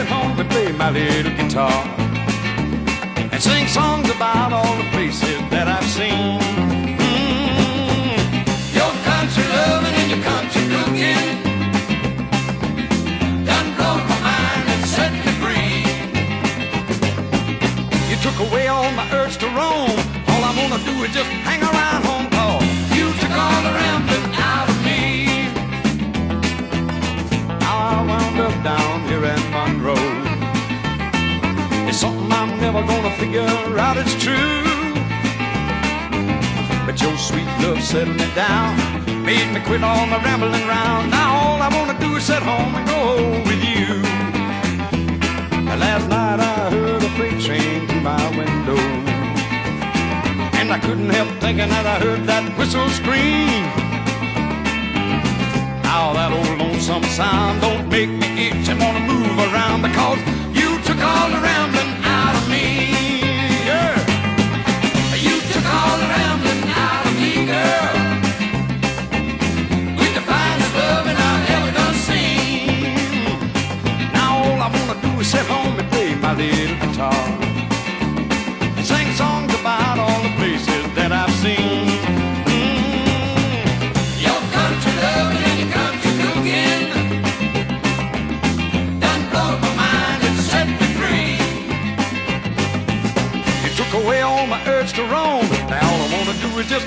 sit home and play my little guitar and sing songs about all the places that I've seen. Mm. Your country loving and your country cooking done blown my mind and set me free. You took away all my urge to roam. All I wanna do is just hang around It's something I'm never gonna figure out. It's true. But your sweet love settled me down, made me quit all my rambling round. Now all I wanna do is sit home and go with you. Last night I heard a freight train through my window. And I couldn't help thinking that I heard that whistle scream. Now that old lonesome sound don't make me Is sit home and play my little guitar and sing songs about all the places that I've seen. Mm. Your country and your country cooking done my mind and set me free. You took away all my urge to roam. Now all I wanna do is just